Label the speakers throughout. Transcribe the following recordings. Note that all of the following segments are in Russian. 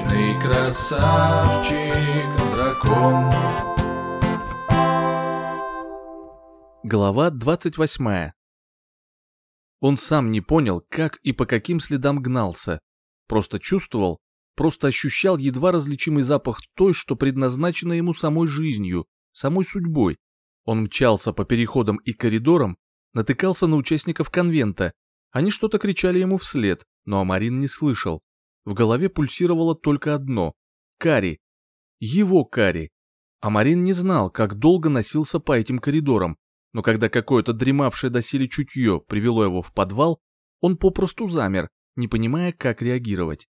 Speaker 1: Вечный красавчик дракон.
Speaker 2: Глава 28. Он сам не понял, как и по каким следам гнался. Просто чувствовал, просто ощущал едва различимый запах той, что предназначено ему самой жизнью, самой судьбой. Он мчался по переходам и коридорам, натыкался на участников конвента. Они что-то кричали ему вслед, но Амарин не слышал. В голове пульсировало только одно — Кари. Его Кари. Амарин не знал, как долго носился по этим коридорам, но когда какое-то дремавшее доселе чутье привело его в подвал, он попросту замер, не понимая, как реагировать.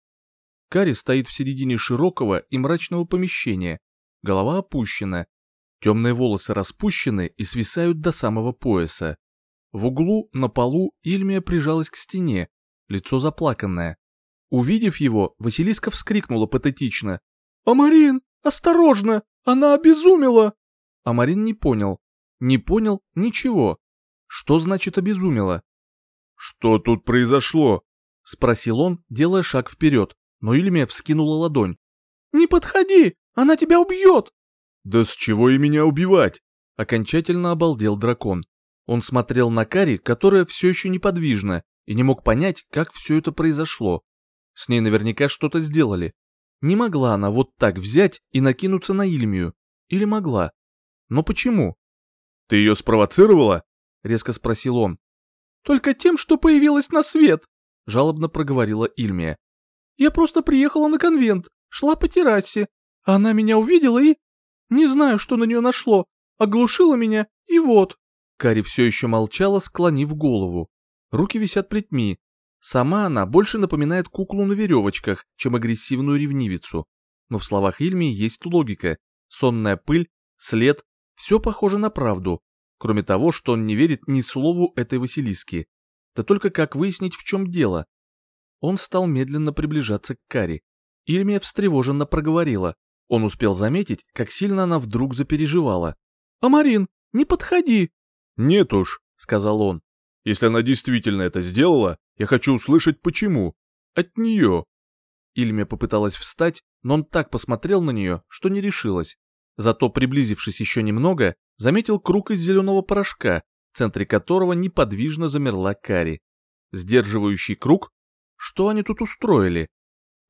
Speaker 2: Кари стоит в середине широкого и мрачного помещения, голова опущена, темные волосы распущены и свисают до самого пояса. В углу, на полу, Ильмия прижалась к стене, лицо заплаканное. Увидев его, Василиска вскрикнула патетично. «Амарин, осторожно! Она обезумела!» Амарин не понял. Не понял ничего. Что значит обезумела?
Speaker 3: «Что тут произошло?»
Speaker 2: — спросил он, делая шаг вперед, но Ильмия вскинула ладонь. «Не подходи! Она тебя убьет!»
Speaker 3: «Да с чего и меня убивать?»
Speaker 2: Окончательно обалдел дракон. Он смотрел на Кари, которая все еще неподвижна, и не мог понять, как все это произошло. С ней наверняка что-то сделали. Не могла она вот так взять и накинуться на Ильмию. Или могла? Но почему?
Speaker 3: «Ты ее спровоцировала?»
Speaker 2: — резко спросил он. «Только тем, что появилась на свет», — жалобно проговорила Ильмия. «Я просто приехала на конвент, шла по террасе. Она меня увидела и... Не знаю, что на нее нашло. Оглушила меня, и вот». Кари все еще молчала, склонив голову. Руки висят плетьми, Сама она больше напоминает куклу на веревочках, чем агрессивную ревнивицу. Но в словах Ильми есть логика. Сонная пыль, след, все похоже на правду, кроме того, что он не верит ни слову этой Василиски. Да только как выяснить, в чем дело? Он стал медленно приближаться к Кари. Ильмия встревоженно проговорила. Он успел заметить, как сильно она вдруг запереживала. «Амарин, не подходи!»
Speaker 3: «Нет уж», — сказал он. «Если она действительно это сделала, я хочу услышать почему. От нее.
Speaker 2: Ильмия попыталась встать, но он так посмотрел на нее, что не решилась. Зато, приблизившись еще немного, заметил круг из зеленого порошка, в центре которого неподвижно замерла Кари. Сдерживающий круг? Что они тут устроили?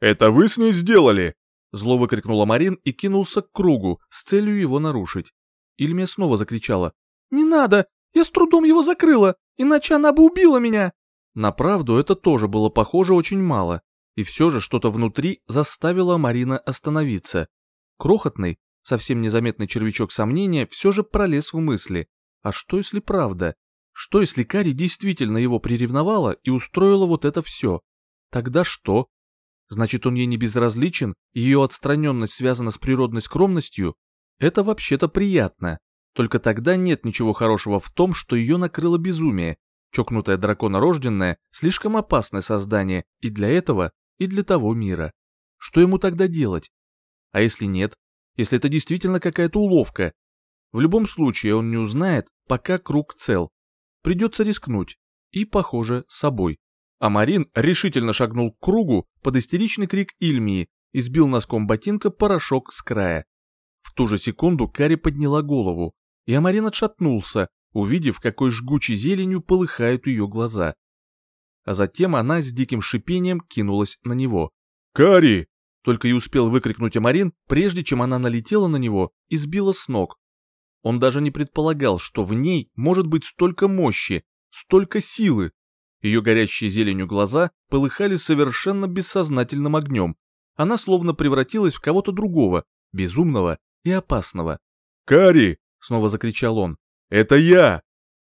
Speaker 3: «Это вы с ней сделали?»
Speaker 2: Зло выкрикнула Марин и кинулся к кругу с целью его нарушить. Ильмия снова закричала. «Не надо! Я с трудом его закрыла, иначе она бы убила меня!» На правду это тоже было похоже очень мало, и все же что-то внутри заставило Марина остановиться. Крохотный, совсем незаметный червячок сомнения все же пролез в мысли. А что если правда? Что если Кари действительно его приревновала и устроила вот это все? Тогда что? Значит, он ей не безразличен, ее отстраненность связана с природной скромностью? Это вообще-то приятно. Только тогда нет ничего хорошего в том, что ее накрыло безумие, Чокнутое драконорожденное – слишком опасное создание и для этого, и для того мира. Что ему тогда делать? А если нет? Если это действительно какая-то уловка? В любом случае он не узнает, пока круг цел. Придется рискнуть. И, похоже, собой. А Марин решительно шагнул к кругу под истеричный крик Ильмии и сбил носком ботинка порошок с края. В ту же секунду Кари подняла голову, и Амарин отшатнулся, увидев, какой жгучей зеленью полыхают ее глаза. А затем она с диким шипением кинулась на него.
Speaker 3: «Кари!»
Speaker 2: Только и успел выкрикнуть Амарин, прежде чем она налетела на него и сбила с ног. Он даже не предполагал, что в ней может быть столько мощи, столько силы. Ее горящие зеленью глаза полыхали совершенно бессознательным огнем. Она словно превратилась в кого-то другого, безумного и опасного.
Speaker 3: «Кари!»
Speaker 2: — снова закричал он.
Speaker 3: Это я!»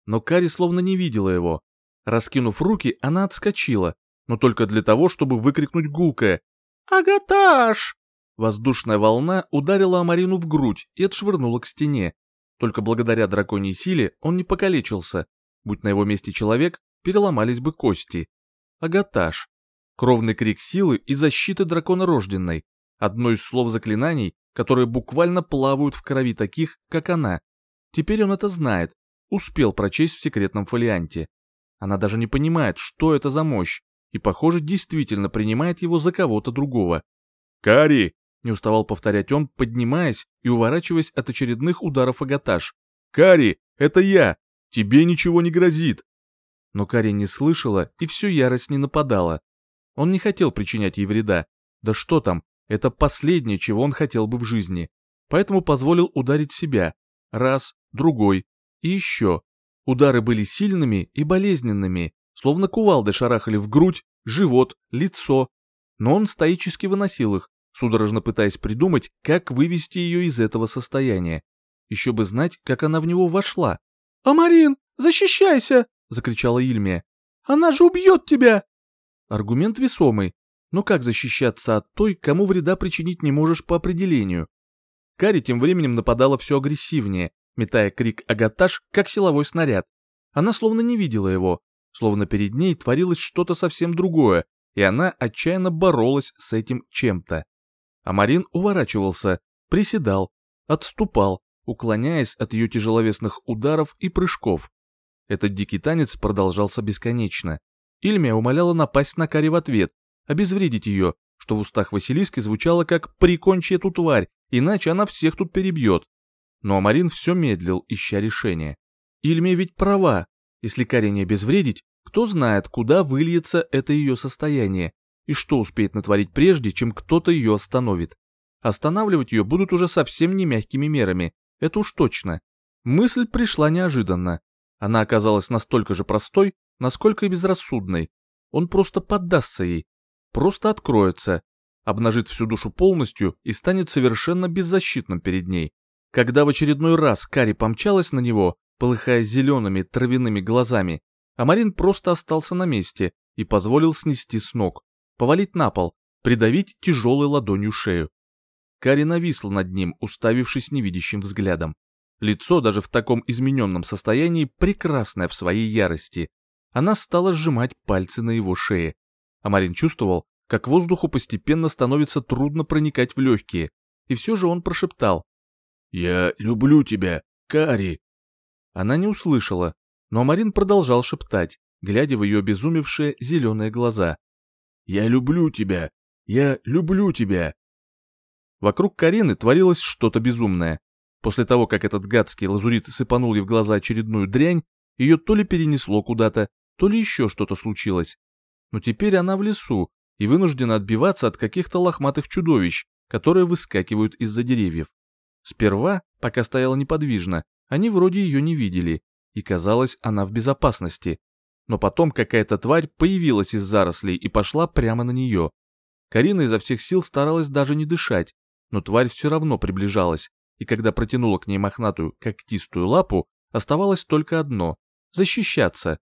Speaker 2: Но Кари словно не видела его. Раскинув руки, она отскочила, но только для того, чтобы выкрикнуть гулкое «Агаташ!». Воздушная волна ударила Амарину в грудь и отшвырнула к стене. Только благодаря драконьей силе он не покалечился. Будь на его месте человек, переломались бы кости. Агаташ. Кровный крик силы и защиты дракона рожденной. Одно из слов заклинаний, которые буквально плавают в крови таких, как она. Теперь он это знает, успел прочесть в секретном фолианте. Она даже не понимает, что это за мощь, и, похоже, действительно принимает его за кого-то другого.
Speaker 3: «Кари!»
Speaker 2: — не уставал повторять он, поднимаясь и уворачиваясь от очередных ударов агатаж.
Speaker 3: «Кари, это я! Тебе ничего не грозит!»
Speaker 2: Но Кари не слышала и всю ярость не нападала. Он не хотел причинять ей вреда. Да что там, это последнее, чего он хотел бы в жизни. Поэтому позволил ударить себя. Раз, другой и еще. Удары были сильными и болезненными, словно кувалды шарахали в грудь, живот, лицо. Но он стоически выносил их, судорожно пытаясь придумать, как вывести ее из этого состояния. Еще бы знать, как она в него вошла. «Амарин, защищайся!» — закричала Ильмия. «Она же убьет тебя!» Аргумент весомый, но как защищаться от той, кому вреда причинить не можешь по определению? Кари тем временем нападала все агрессивнее, метая крик «Агатаж» как силовой снаряд. Она словно не видела его, словно перед ней творилось что-то совсем другое, и она отчаянно боролась с этим чем-то. А Марин уворачивался, приседал, отступал, уклоняясь от ее тяжеловесных ударов и прыжков. Этот дикий танец продолжался бесконечно. Ильмия умоляла напасть на Кари в ответ, обезвредить ее, что в устах Василиски звучало как «прикончи эту тварь, иначе она всех тут перебьет». Но Амарин все медлил, ища решения. Ильмия ведь права, если Кари не обезвредить, кто знает, куда выльется это ее состояние, и что успеет натворить прежде, чем кто-то ее остановит. Останавливать ее будут уже совсем не мягкими мерами, это уж точно. Мысль пришла неожиданно. Она оказалась настолько же простой, насколько и безрассудной. Он просто поддастся ей, просто откроется, обнажит всю душу полностью и станет совершенно беззащитным перед ней. Когда в очередной раз Кари помчалась на него, полыхая зелеными травяными глазами, Амарин просто остался на месте и позволил снести с ног, повалить на пол, придавить тяжелой ладонью шею. Кари нависла над ним, уставившись невидящим взглядом. Лицо даже в таком измененном состоянии прекрасное в своей ярости. Она стала сжимать пальцы на его шее. Амарин чувствовал, как воздуху постепенно становится трудно проникать в легкие, и все же он прошептал.
Speaker 3: «Я люблю тебя, Кари!»
Speaker 2: Она не услышала, но Марин продолжал шептать, глядя в ее обезумевшие зеленые глаза.
Speaker 3: «Я люблю тебя! Я люблю тебя!»
Speaker 2: Вокруг Карины творилось что-то безумное. После того, как этот гадский лазурит сыпанул ей в глаза очередную дрянь, ее то ли перенесло куда-то, то ли еще что-то случилось. Но теперь она в лесу и вынуждена отбиваться от каких-то лохматых чудовищ, которые выскакивают из-за деревьев. Сперва, пока стояла неподвижно, они вроде ее не видели, и казалось, она в безопасности. Но потом какая-то тварь появилась из зарослей и пошла прямо на нее. Карина изо всех сил старалась даже не дышать, но тварь все равно приближалась, и когда протянула к ней мохнатую когтистую лапу, оставалось только одно — защищаться.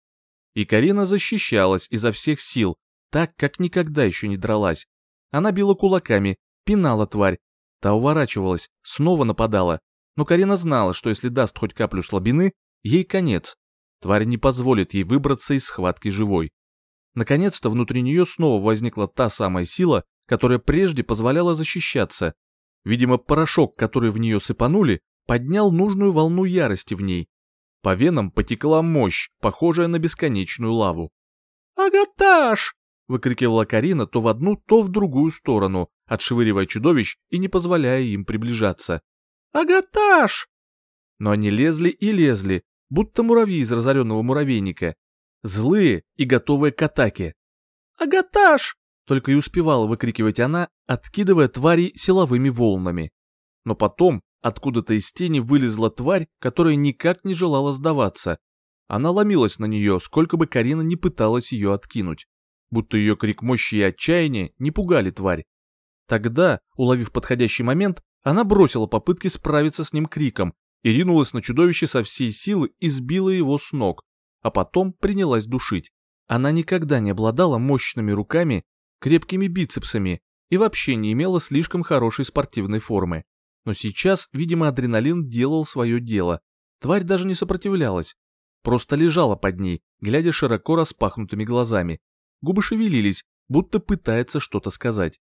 Speaker 2: И Карина защищалась изо всех сил, так, как никогда еще не дралась. Она била кулаками, пинала тварь, та уворачивалась, снова нападала, но Карина знала, что если даст хоть каплю слабины, ей конец. Тварь не позволит ей выбраться из схватки живой. Наконец-то внутри нее снова возникла та самая сила, которая прежде позволяла защищаться. Видимо, порошок, который в нее сыпанули, поднял нужную волну ярости в ней. По венам потекла мощь, похожая на бесконечную лаву. «Агаташ!» — выкрикивала Карина то в одну, то в другую сторону, отшвыривая чудовищ и не позволяя им приближаться. «Агаташ!» Но они лезли и лезли, будто муравьи из разоренного муравейника. Злые и готовые к атаке. «Агаташ!» — только и успевала выкрикивать она, откидывая твари силовыми волнами. Но потом откуда-то из тени вылезла тварь, которая никак не желала сдаваться. Она ломилась на нее, сколько бы Карина не пыталась ее откинуть. Будто ее крик мощи и отчаяния не пугали тварь. Тогда, уловив подходящий момент, она бросила попытки справиться с ним криком и ринулась на чудовище со всей силы и сбила его с ног, а потом принялась душить. Она никогда не обладала мощными руками, крепкими бицепсами и вообще не имела слишком хорошей спортивной формы. Но сейчас, видимо, адреналин делал свое дело. Тварь даже не сопротивлялась. Просто лежала под ней, глядя широко распахнутыми глазами. Губы шевелились, будто пытается что-то сказать.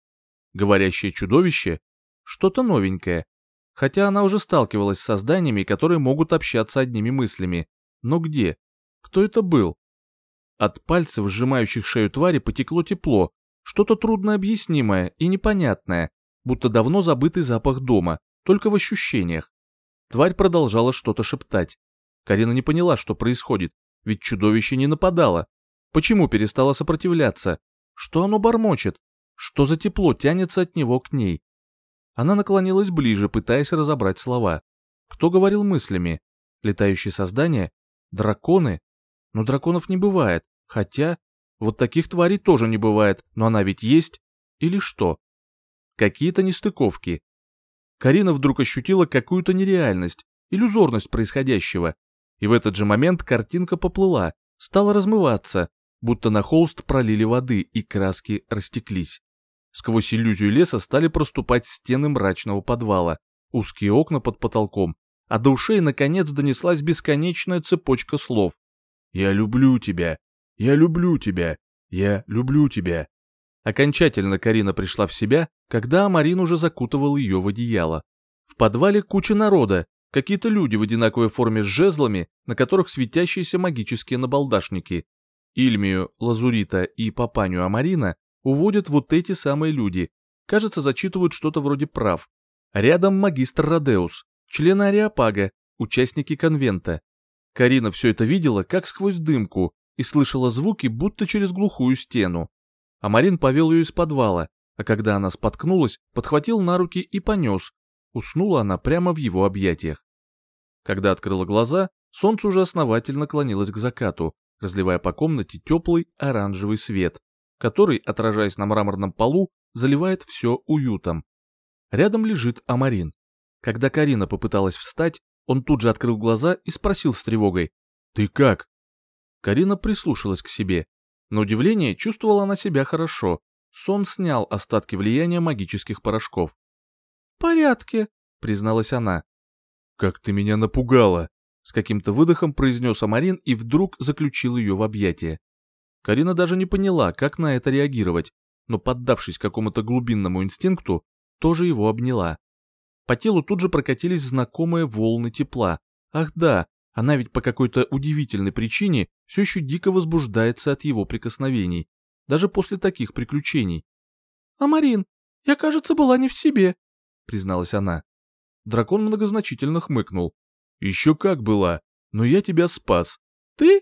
Speaker 2: Говорящее чудовище что-то новенькое. Хотя она уже сталкивалась с созданиями, которые могут общаться одними мыслями. Но где? Кто это был? От пальцев, сжимающих шею твари, потекло тепло, что-то труднообъяснимое и непонятное, будто давно забытый запах дома, только в ощущениях. Тварь продолжала что-то шептать. Карина не поняла, что происходит, ведь чудовище не нападало. Почему перестало сопротивляться? Что оно бормочет? Что за тепло тянется от него к ней? Она наклонилась ближе, пытаясь разобрать слова. Кто говорил мыслями? Летающие создания? Драконы? Но драконов не бывает, хотя... Вот таких тварей тоже не бывает, но она ведь есть. Или что? Какие-то нестыковки. Карина вдруг ощутила какую-то нереальность, иллюзорность происходящего. И в этот же момент картинка поплыла, стала размываться, будто на холст пролили воды и краски растеклись. Сквозь иллюзию леса стали проступать стены мрачного подвала, узкие окна под потолком, а до ушей наконец донеслась бесконечная цепочка слов. «Я люблю тебя! Я люблю тебя! Я люблю тебя!» Окончательно Карина пришла в себя, когда Амарин уже закутывал ее в одеяло. В подвале куча народа, какие-то люди в одинаковой форме с жезлами, на которых светящиеся магические набалдашники. Ильмию, Лазурита и Папаню Амарина уводят вот эти самые люди. Кажется, зачитывают что-то вроде прав. Рядом магистр Родеус, члены Ариапага, участники конвента. Карина все это видела, как сквозь дымку, и слышала звуки, будто через глухую стену. Амарин повел ее из подвала, а когда она споткнулась, подхватил на руки и понес. Уснула она прямо в его объятиях. Когда открыла глаза, солнце уже основательно клонилось к закату, разливая по комнате теплый оранжевый свет который, отражаясь на мраморном полу, заливает все уютом. Рядом лежит Амарин. Когда Карина попыталась встать, он тут же открыл глаза и спросил с тревогой. «Ты как?» Карина прислушалась к себе. На удивление чувствовала она себя хорошо. Сон снял остатки влияния магических порошков.
Speaker 4: «В порядке», — призналась она.
Speaker 2: «Как ты меня напугала!» С каким-то выдохом произнес Амарин и вдруг заключил ее в объятия. Карина даже не поняла, как на это реагировать, но, поддавшись какому-то глубинному инстинкту, тоже его обняла. По телу тут же прокатились знакомые волны тепла. Ах да, она ведь по какой-то удивительной причине все еще дико возбуждается от его прикосновений, даже после таких приключений.
Speaker 4: «А Марин, я, кажется, была не в себе», — призналась она.
Speaker 2: Дракон многозначительно хмыкнул. «Еще как была, но я тебя спас».
Speaker 4: «Ты?»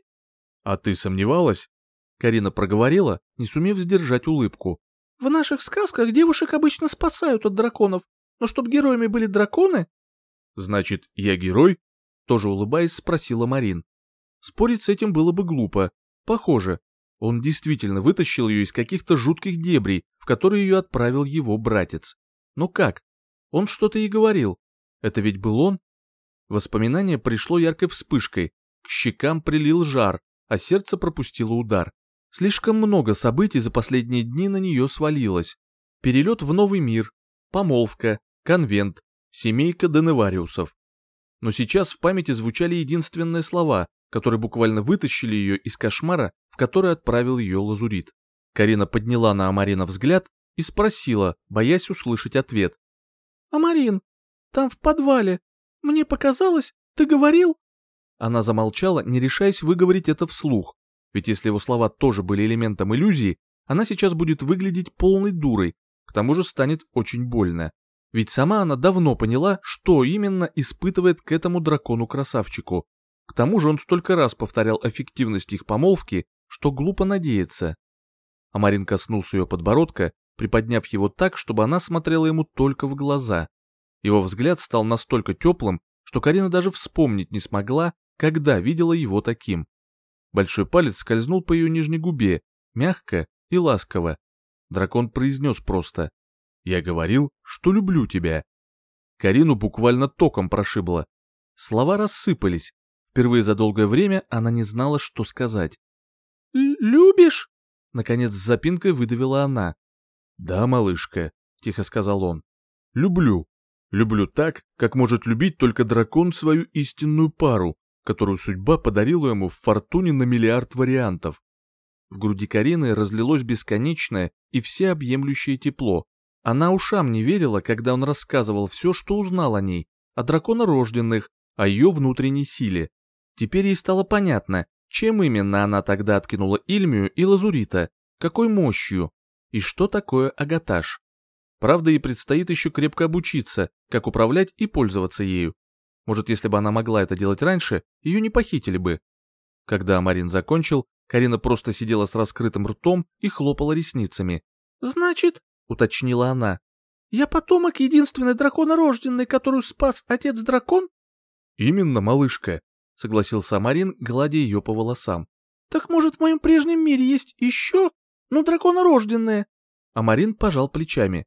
Speaker 2: «А ты сомневалась?» Карина проговорила, не сумев сдержать улыбку.
Speaker 4: «В наших сказках девушек обычно спасают от драконов, но чтоб героями были драконы...»
Speaker 2: «Значит, я герой?» Тоже улыбаясь, спросила Марин. Спорить с этим было бы глупо. Похоже, он действительно вытащил ее из каких-то жутких дебрей, в которые ее отправил его братец. Но как? Он что-то ей говорил. Это ведь был он? Воспоминание пришло яркой вспышкой. К щекам прилил жар, а сердце пропустило удар. Слишком много событий за последние дни на нее свалилось. Перелет в новый мир, помолвка, конвент, семейка Деневариусов. Но сейчас в памяти звучали единственные слова, которые буквально вытащили ее из кошмара, в который отправил ее лазурит. Карина подняла на Амарина взгляд и спросила, боясь услышать ответ.
Speaker 4: «Амарин, там в подвале, мне показалось, ты говорил?»
Speaker 2: Она замолчала, не решаясь выговорить это вслух. Ведь если его слова тоже были элементом иллюзии, она сейчас будет выглядеть полной дурой, к тому же станет очень больно. Ведь сама она давно поняла, что именно испытывает к этому дракону-красавчику. К тому же он столько раз повторял эффективность их помолвки, что глупо надеяться. Амарин коснулся ее подбородка, приподняв его так, чтобы она смотрела ему только в глаза. Его взгляд стал настолько теплым, что Карина даже вспомнить не смогла, когда видела его таким. Большой палец скользнул по ее нижней губе, мягко и ласково. Дракон произнес просто «Я говорил, что люблю тебя». Карину буквально током прошибло. Слова рассыпались. Впервые за долгое время она не знала, что сказать.
Speaker 4: «Любишь?»
Speaker 2: Наконец с запинкой выдавила она. «Да, малышка», — тихо сказал он. «Люблю. Люблю так, как может любить только дракон свою истинную пару, которую судьба подарила ему в фортуне на миллиард вариантов. В груди Карины разлилось бесконечное и всеобъемлющее тепло. Она ушам не верила, когда он рассказывал все, что узнал о ней, о драконорожденных, о ее внутренней силе. Теперь ей стало понятно, чем именно она тогда откинула Ильмию и Лазурита, какой мощью, и что такое агатаж. Правда, ей предстоит еще крепко обучиться, как управлять и пользоваться ею. Может, если бы она могла это делать раньше, ее не похитили бы. Когда Амарин закончил, Карина просто сидела с раскрытым ртом и хлопала ресницами. «Значит», — уточнила она, — «я потомок единственной драконорожденной, которую спас отец-дракон?»
Speaker 3: «Именно, малышка», — согласился Амарин, гладя ее по волосам.
Speaker 4: «Так может, в моем прежнем мире есть еще, ну, драконорожденные?»
Speaker 2: Амарин пожал плечами.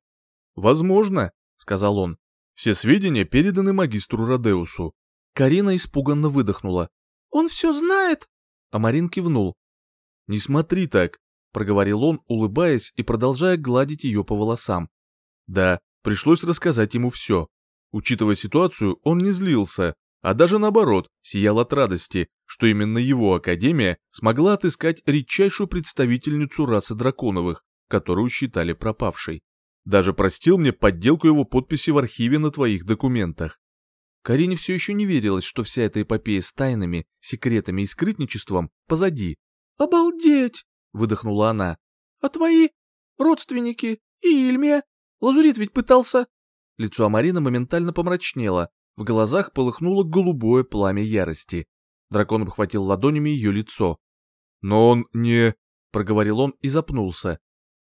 Speaker 3: «Возможно», — сказал он. «Все сведения переданы магистру Родеусу».
Speaker 2: Карина испуганно выдохнула.
Speaker 4: «Он все знает?»
Speaker 2: Амарин кивнул.
Speaker 3: «Не смотри так», — проговорил он, улыбаясь и продолжая гладить ее по волосам. «Да, пришлось рассказать ему все. Учитывая ситуацию, он не злился, а даже наоборот, сиял от радости, что именно его академия смогла отыскать редчайшую представительницу расы драконовых, которую считали пропавшей. Даже простил мне подделку его подписи в архиве на твоих документах.
Speaker 2: Карине все еще не верилось, что вся эта эпопея с тайнами, секретами и скрытничеством позади.
Speaker 4: «Обалдеть!» — выдохнула она. «А твои родственники и Ильме? Лазурит ведь пытался...»
Speaker 2: Лицо Амарина моментально помрачнело, в глазах полыхнуло голубое пламя ярости. Дракон обхватил ладонями ее лицо.
Speaker 3: «Но он не...»
Speaker 2: — проговорил он и запнулся.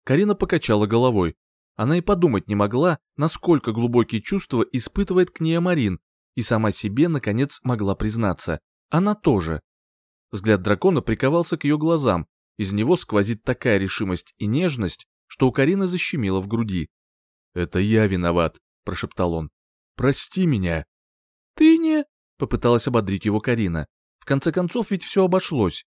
Speaker 2: Карина покачала головой. Она и подумать не могла, насколько глубокие чувства испытывает к ней Амарин, и сама себе, наконец, могла признаться. Она тоже. Взгляд дракона приковался к ее глазам, из него сквозит такая решимость и нежность, что у Карины защемило в груди.
Speaker 3: «Это я виноват», — прошептал он. «Прости меня».
Speaker 4: «Ты не...»
Speaker 2: — попыталась ободрить его Карина. В конце концов, ведь все обошлось.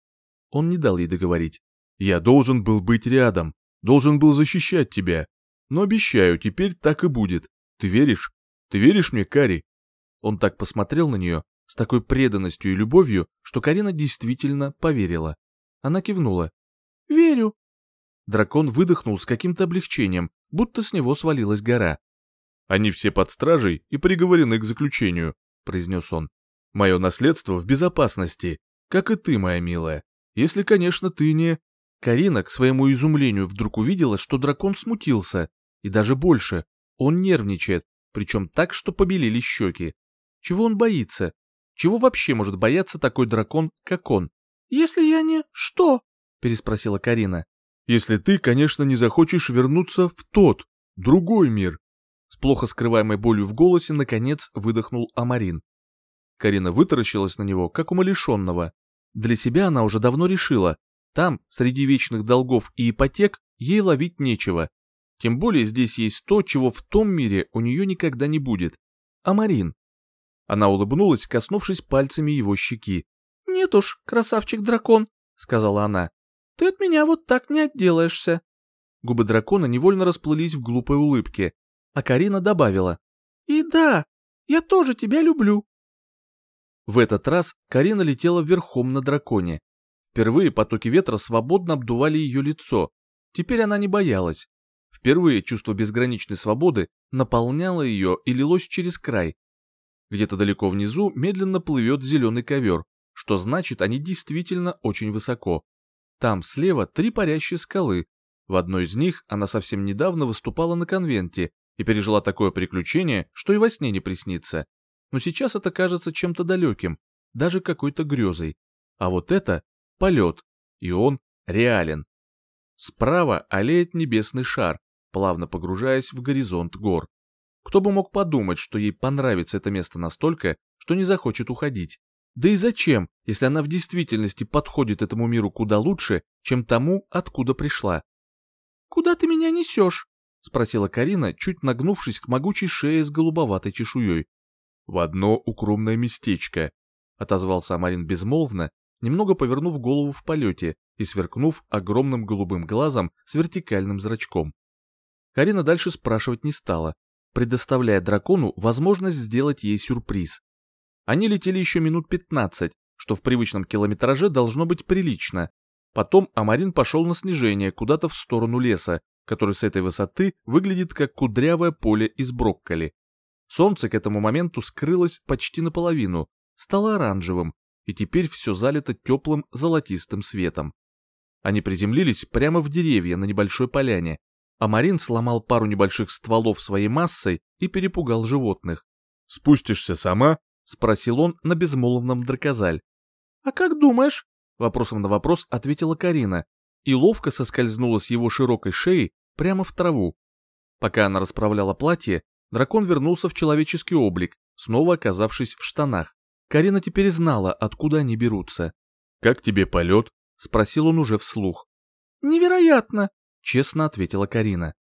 Speaker 2: Он не дал ей договорить.
Speaker 3: «Я должен был быть рядом, должен был защищать тебя. Но обещаю, теперь так и будет. Ты веришь? Ты веришь мне, Кари?»
Speaker 2: Он так посмотрел на нее, с такой преданностью и любовью, что Карина действительно поверила. Она кивнула.
Speaker 4: «Верю».
Speaker 2: Дракон выдохнул с каким-то облегчением, будто с него свалилась гора.
Speaker 3: «Они все под стражей и приговорены к заключению», — произнес он. «Мое наследство в безопасности, как и ты, моя милая. Если, конечно, ты не...»
Speaker 2: Карина, к своему изумлению, вдруг увидела, что дракон смутился, и даже больше, он нервничает, причем так, что побелели щеки. Чего он боится? Чего вообще может бояться такой дракон, как он?
Speaker 4: «Если я не... что?»
Speaker 2: — переспросила Карина.
Speaker 3: «Если ты, конечно, не захочешь вернуться в тот, другой мир».
Speaker 2: С плохо скрываемой болью в голосе, наконец, выдохнул Амарин. Карина вытаращилась на него, как умалишенного. Для себя она уже давно решила, там, среди вечных долгов и ипотек, ей ловить нечего. Тем более здесь есть то, чего в том мире у нее никогда не будет. Амарин. Она улыбнулась, коснувшись пальцами его щеки.
Speaker 4: «Нет уж, красавчик-дракон», — сказала она. «Ты от меня вот так не отделаешься».
Speaker 2: Губы дракона невольно расплылись в глупой улыбке, а Карина добавила.
Speaker 4: «И да, я тоже тебя люблю».
Speaker 2: В этот раз Карина летела верхом на драконе. Впервые потоки ветра свободно обдували ее лицо. Теперь она не боялась. Впервые чувство безграничной свободы наполняло ее и лилось через край. Где-то далеко внизу медленно плывет зеленый ковер, что значит, они действительно очень высоко. Там слева три парящие скалы. В одной из них она совсем недавно выступала на конвенте и пережила такое приключение, что и во сне не приснится. Но сейчас это кажется чем-то далеким, даже какой-то грезой. А вот это — полет, и он реален. Справа олеет небесный шар, плавно погружаясь в горизонт гор. Кто бы мог подумать, что ей понравится это место настолько, что не захочет уходить. Да и зачем, если она в действительности подходит этому миру куда лучше, чем тому, откуда пришла?
Speaker 4: «Куда ты меня несешь?»
Speaker 2: — спросила Карина, чуть нагнувшись к могучей шее с голубоватой чешуей.
Speaker 3: «В одно укромное местечко», — отозвался Амарин безмолвно, немного повернув голову в полете и сверкнув огромным голубым глазом с вертикальным зрачком.
Speaker 2: Карина дальше спрашивать не стала, предоставляя дракону возможность сделать ей сюрприз. Они летели еще минут 15, что в привычном километраже должно быть прилично. Потом Амарин пошел на снижение куда-то в сторону леса, который с этой высоты выглядит как кудрявое поле из брокколи. Солнце к этому моменту скрылось почти наполовину, стало оранжевым, и теперь все залито теплым золотистым светом. Они приземлились прямо в деревья на небольшой поляне. а Марин сломал пару небольших стволов своей массой и перепугал животных.
Speaker 3: «Спустишься сама?»
Speaker 2: — спросил он на безмолвном дракозаль. «А как думаешь?» — вопросом на вопрос ответила Карина и ловко соскользнула с его широкой шеи прямо в траву. Пока она расправляла платье, дракон вернулся в человеческий облик, снова оказавшись в штанах. Карина теперь знала, откуда они берутся.
Speaker 3: «Как тебе полет?»
Speaker 2: — спросил он уже вслух. «Невероятно!» — честно ответила Карина.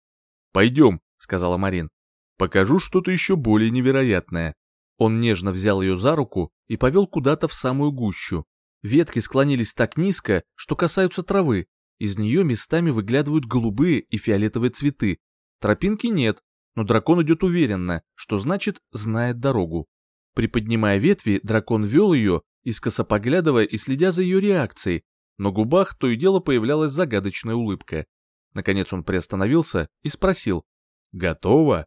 Speaker 3: «Пойдем», — сказала Марин. «Покажу что-то еще более невероятное».
Speaker 2: Он нежно взял ее за руку и повел куда-то в самую гущу. Ветки склонились так низко, что касаются травы. Из нее местами выглядывают голубые и фиолетовые цветы. Тропинки нет, но дракон идет уверенно, что значит знает дорогу. Приподнимая ветви, дракон вел ее, искоса поглядывая и следя за ее реакцией. На губах то и дело появлялась загадочная улыбка. Наконец он приостановился и спросил «Готово?».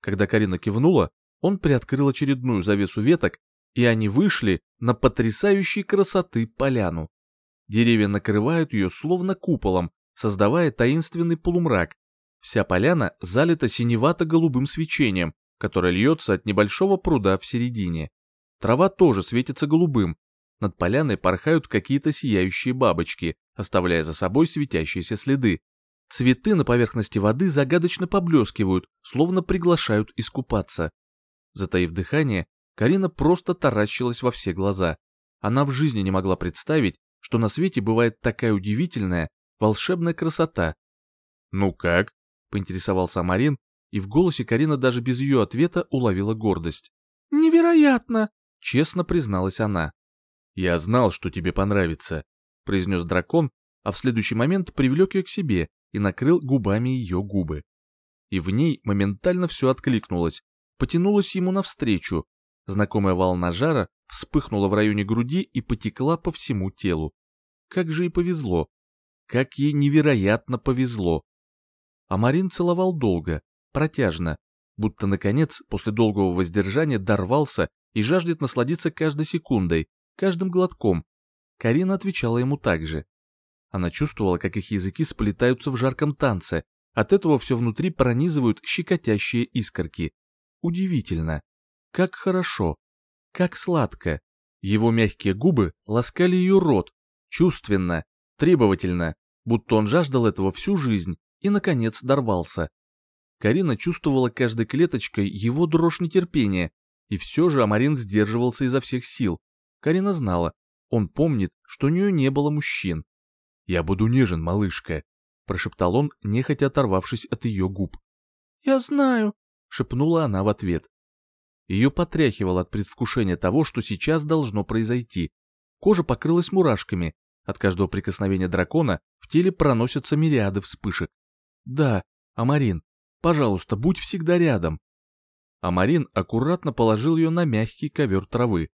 Speaker 2: Когда Карина кивнула, он приоткрыл очередную завесу веток, и они вышли на потрясающей красоты поляну. Деревья накрывают ее словно куполом, создавая таинственный полумрак. Вся поляна залита синевато-голубым свечением, которое льется от небольшого пруда в середине. Трава тоже светится голубым. Над поляной порхают какие-то сияющие бабочки, оставляя за собой светящиеся следы. Цветы на поверхности воды загадочно поблескивают, словно приглашают искупаться. Затаив дыхание, Карина просто таращилась во все глаза. Она в жизни не могла представить, что на свете бывает такая удивительная, волшебная красота.
Speaker 3: «Ну как?» — поинтересовался Марин, и в голосе Карина даже без ее ответа уловила гордость.
Speaker 4: «Невероятно!»
Speaker 2: — честно призналась она.
Speaker 3: «Я знал, что тебе понравится», — произнес дракон, а в следующий момент привлек ее к себе и накрыл губами ее губы. И в ней моментально все откликнулось, потянулось ему навстречу, Знакомая волна жара вспыхнула в районе груди и потекла по всему телу. Как же ей повезло. Как ей невероятно повезло. А Марин целовал долго, протяжно, будто, наконец, после долгого воздержания дорвался и жаждет насладиться каждой секундой, каждым глотком. Карина отвечала ему так же. Она чувствовала, как их языки сплетаются в жарком танце, от этого все внутри пронизывают щекотящие искорки. Удивительно. Как хорошо, как сладко. Его мягкие губы ласкали ее рот, чувственно, требовательно, будто он жаждал этого всю жизнь и, наконец, дорвался. Карина чувствовала каждой клеточкой его дрожь нетерпения, и все же Амарин сдерживался изо всех сил. Карина знала, он помнит, что у нее не было мужчин. «Я буду нежен, малышка», — прошептал он, нехотя оторвавшись от ее губ.
Speaker 4: «Я знаю», —
Speaker 2: шепнула она в ответ. Ее потряхивало от предвкушения того, что сейчас должно произойти. Кожа покрылась мурашками. От каждого прикосновения дракона в теле проносятся мириады вспышек. «Да, Амарин, пожалуйста, будь всегда рядом». Амарин аккуратно положил ее на мягкий ковер травы.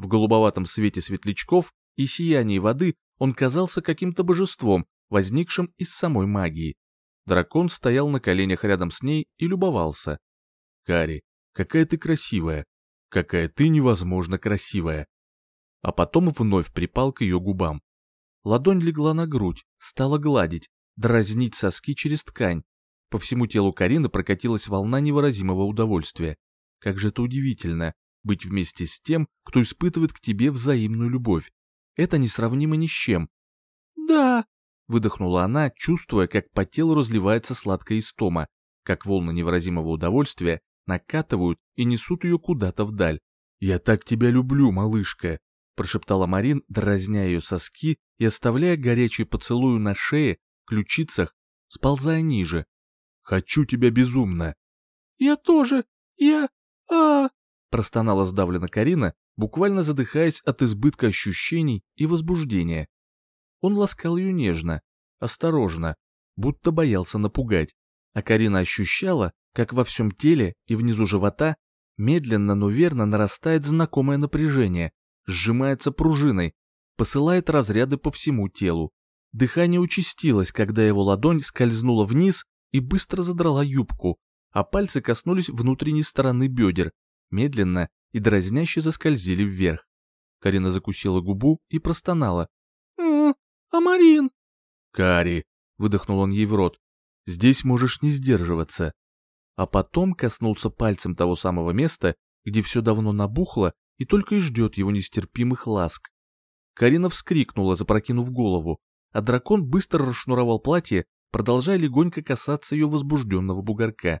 Speaker 2: В голубоватом свете светлячков и сиянии воды он казался каким-то божеством, возникшим из самой магии. Дракон стоял на коленях рядом с ней и любовался. «Кари, какая ты красивая, какая ты невозможно красивая. А потом вновь припал к ее губам. Ладонь легла на грудь, стала гладить, дразнить соски через ткань. По всему телу Карины прокатилась волна невыразимого удовольствия. Как же это удивительно, быть вместе с тем, кто испытывает к тебе взаимную любовь. Это несравнимо ни с чем.
Speaker 4: «Да», —
Speaker 2: выдохнула она, чувствуя, как по телу разливается сладкая истома, как волна невыразимого удовольствия накатывают и несут ее куда-то вдаль. «Я так тебя люблю, малышка!» прошептала Марин, дразня ее соски и оставляя горячий поцелуй на шее, ключицах, сползая ниже. «Хочу тебя безумно!»
Speaker 4: «Я тоже! Я... а
Speaker 2: простонала сдавленно Карина, буквально задыхаясь от избытка ощущений и возбуждения. Он ласкал ее нежно, осторожно, будто боялся напугать, а Карина ощущала, как во всем теле и внизу живота медленно, но верно нарастает знакомое напряжение, сжимается пружиной, посылает разряды по всему телу. Дыхание участилось, когда его ладонь скользнула вниз и быстро задрала юбку, а пальцы коснулись внутренней стороны бедер, медленно и дразняще заскользили вверх. Карина закусила губу и простонала.
Speaker 4: «М -м, «Амарин!»
Speaker 2: «Кари!» — выдохнул он ей в рот. Здесь можешь не сдерживаться. А потом коснулся пальцем того самого места, где все давно набухло и только и ждет его нестерпимых ласк. Карина вскрикнула, запрокинув голову, а дракон быстро расшнуровал платье, продолжая легонько касаться ее возбужденного бугорка.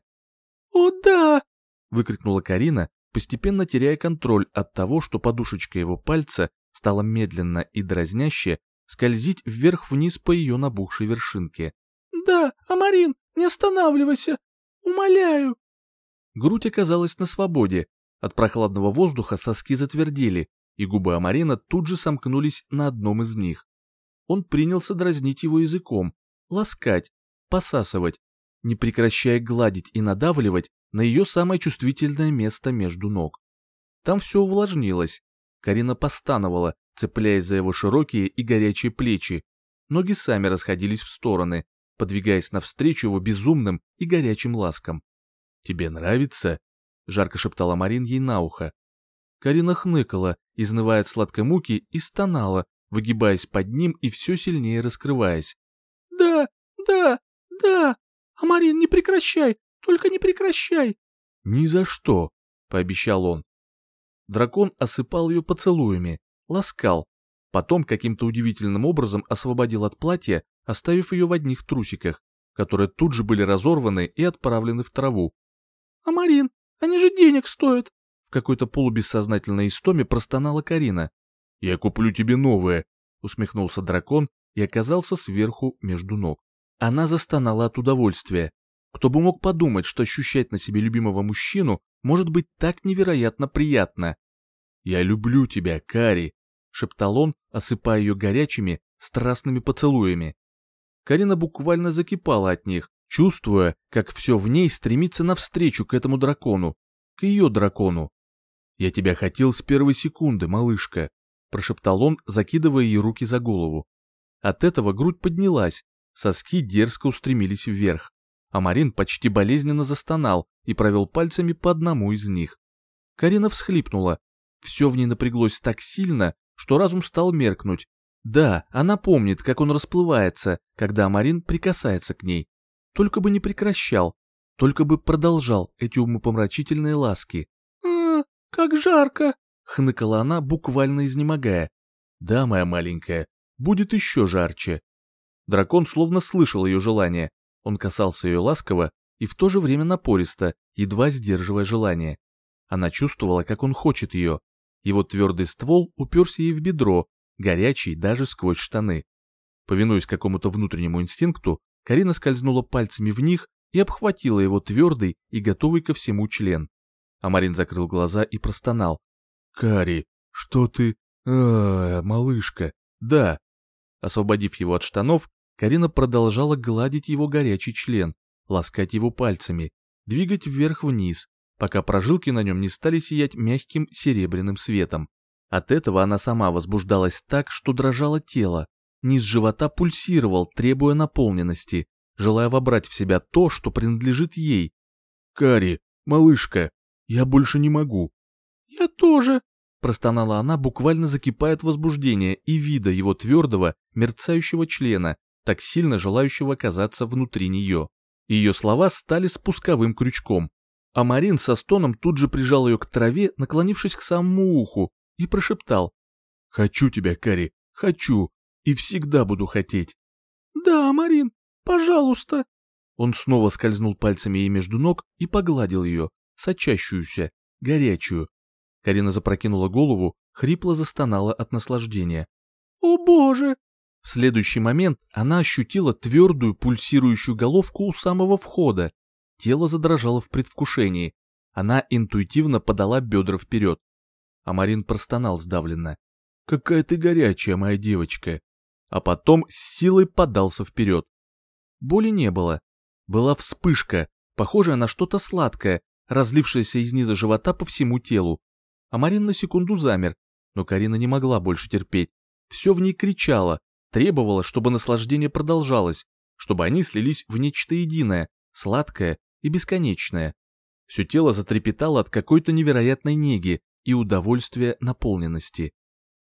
Speaker 4: «О, да!»
Speaker 2: — выкрикнула Карина, постепенно теряя контроль от того, что подушечка его пальца стала медленно и дразняще скользить вверх-вниз по ее набухшей вершинке.
Speaker 4: «Да, Амарин, не останавливайся! Умоляю!»
Speaker 2: Грудь оказалась на свободе, от прохладного воздуха соски затвердели, и губы Амарина тут же сомкнулись на одном из них. Он принялся дразнить его языком, ласкать, посасывать, не прекращая гладить и надавливать на ее самое чувствительное место между ног. Там все увлажнилось. Карина постановала, цепляясь за его широкие и горячие плечи. Ноги сами расходились в стороны, подвигаясь навстречу его безумным и горячим ласкам. «Тебе нравится?» — жарко шептала Марин ей на ухо. Карина хныкала, изнывая от сладкой муки, и стонала, выгибаясь под ним и все сильнее раскрываясь.
Speaker 4: «Да, да, да! Амарин, не прекращай! Только не прекращай!»
Speaker 2: «Ни за что!» — пообещал он. Дракон осыпал ее поцелуями, ласкал, потом каким-то удивительным образом освободил от платья, оставив ее в одних трусиках, которые тут же были разорваны и отправлены в траву.
Speaker 4: «Амарин, они же денег стоят!»
Speaker 2: В какой-то полубессознательной истоме простонала Карина. «Я куплю тебе новое!» — усмехнулся дракон и оказался сверху между ног. Она застонала от удовольствия. Кто бы мог подумать, что ощущать на себе любимого мужчину может быть так невероятно приятно. «Я люблю тебя, Кари!» — шептал он, осыпая ее горячими, страстными поцелуями. Карина буквально закипала от них, чувствуя, как все в ней стремится навстречу к этому дракону, к ее дракону. «Я тебя хотел с первой секунды, малышка», — прошептал он, закидывая ей руки за голову. От этого грудь поднялась, соски дерзко устремились вверх, а Марин почти болезненно застонал и провел пальцами по одному из них. Карина всхлипнула. Все в ней напряглось так сильно, что разум стал меркнуть. Да, она помнит, как он расплывается, когда Марин прикасается к ней. Только бы не прекращал, только бы продолжал эти умопомрачительные ласки.
Speaker 4: «А, как жарко!»
Speaker 2: — хныкала она, буквально изнемогая. «Да, моя маленькая, будет еще жарче». Дракон словно слышал ее желание. Он касался ее ласково и в то же время напористо, едва сдерживая желание. Она чувствовала, как он хочет ее. Его твердый ствол уперся ей в бедро, горячий даже сквозь штаны. Повинуясь какому-то внутреннему инстинкту, Карина скользнула пальцами в них и обхватила его твердый и готовый ко всему член. Амарин закрыл глаза и простонал. «Кари, что ты... а, малышка, да». Освободив его от штанов, Карина продолжала гладить его горячий член, ласкать его пальцами, двигать вверх-вниз, пока прожилки на нем не стали сиять мягким серебряным светом. От этого она сама возбуждалась так, что дрожало тело, низ живота пульсировал, требуя наполненности, желая вобрать в себя то, что принадлежит ей. «Кари, малышка, я больше не могу».
Speaker 4: «Я тоже», —
Speaker 2: простонала она, буквально закипая от возбуждения и вида его твердого, мерцающего члена, так сильно желающего оказаться внутри нее. Ее слова стали спусковым крючком. А Марин со стоном тут же прижал ее к траве, наклонившись к самому уху, и прошептал. «Хочу тебя, Кари, хочу, и всегда буду хотеть».
Speaker 4: «Да, Марин, пожалуйста».
Speaker 2: Он снова скользнул пальцами ей между ног и погладил ее, сочащуюся, горячую. Карина запрокинула голову, хрипло застонала от наслаждения.
Speaker 4: «О боже!»
Speaker 2: В следующий момент она ощутила твердую пульсирующую головку у самого входа. Тело задрожало в предвкушении. Она интуитивно подала бедра вперед. А Марин простонал сдавленно. «Какая ты горячая, моя девочка!» А потом с силой подался вперед. Боли не было. Была вспышка, похожая на что-то сладкое, разлившееся из низа живота по всему телу. А Марин на секунду замер, но Карина не могла больше терпеть. Все в ней кричало, требовало, чтобы наслаждение продолжалось, чтобы они слились в нечто единое, сладкое и бесконечное. Все тело затрепетало от какой-то невероятной неги и удовольствия наполненности.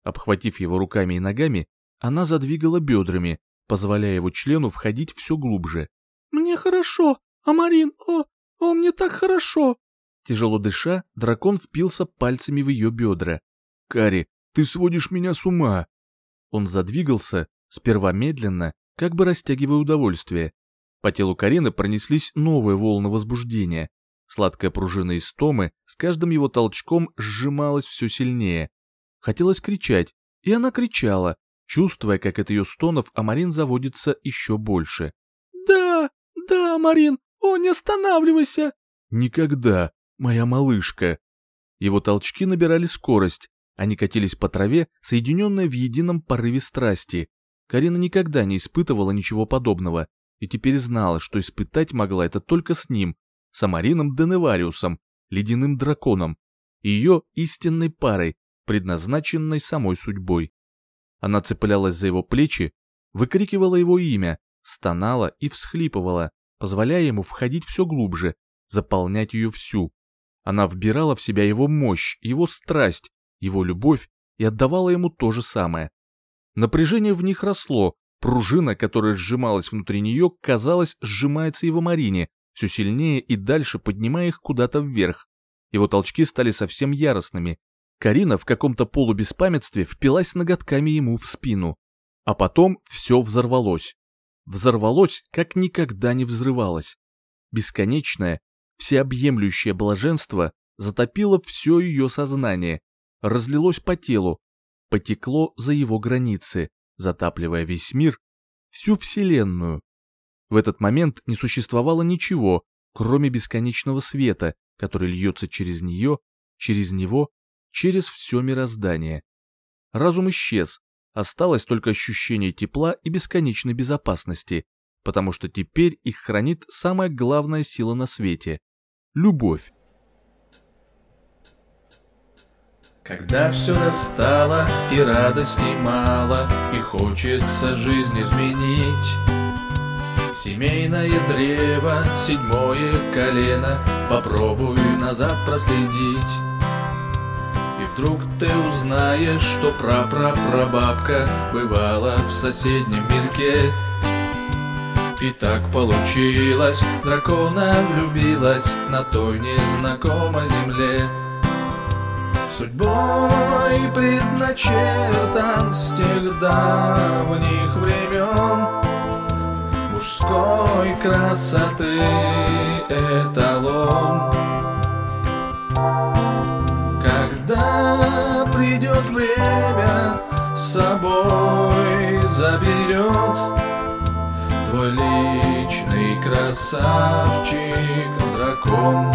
Speaker 2: Обхватив его руками и ногами, она задвигала бедрами, позволяя его члену входить все глубже.
Speaker 4: Мне хорошо, Амарин, о, о, мне так хорошо. Тяжело дыша, дракон впился пальцами в ее бедра.
Speaker 3: «Кари, ты сводишь меня с ума!»
Speaker 2: Он задвигался, сперва медленно, как бы растягивая удовольствие. По телу Карины пронеслись новые волны возбуждения. Сладкая пружина истомы с каждым его толчком сжималась все сильнее. Хотелось кричать, и она кричала, чувствуя, как от ее стонов Амарин заводится еще больше.
Speaker 4: «Да, да, Амарин, о, не останавливайся!»
Speaker 3: «Никогда, моя малышка!»
Speaker 2: Его толчки набирали скорость, они катились по траве, соединенные в едином порыве страсти. Карина никогда не испытывала ничего подобного, и теперь знала, что испытать могла это только с ним, Самарином Деневариусом, ледяным драконом, ее истинной парой, предназначенной самой судьбой. Она цеплялась за его плечи, выкрикивала его имя, стонала и всхлипывала, позволяя ему входить все глубже, заполнять ее всю. Она вбирала в себя его мощь, его страсть, его любовь и отдавала ему то же самое. Напряжение в них росло, пружина, которая сжималась внутри нее, казалось, сжимается его Марине, все сильнее и дальше поднимая их куда-то вверх. Его толчки стали совсем яростными. Карина в каком-то полубеспамятстве впилась ноготками ему в спину. А потом все взорвалось. Взорвалось, как никогда не взрывалось. Бесконечное, всеобъемлющее блаженство затопило все ее сознание, разлилось по телу, потекло за его границы, затапливая весь мир, всю Вселенную. В этот момент не существовало ничего, кроме бесконечного света, который льется через нее, через него, через все мироздание. Разум исчез, осталось только ощущение тепла и бесконечной безопасности, потому что теперь их хранит самая главная сила на свете — любовь.
Speaker 1: Когда все настало и радостей мало, и хочется жизнь изменить. Семейное древо, седьмое колено, попробуй назад проследить. И вдруг ты узнаешь, что прапрапрабабка бывала в соседнем мирке. И так получилось, дракона влюбилась на той незнакомой земле. Судьбой предначертан с тех давних времен. Мужской красоты эталон. Когда придет время, собой заберет Твой личный красавчик дракон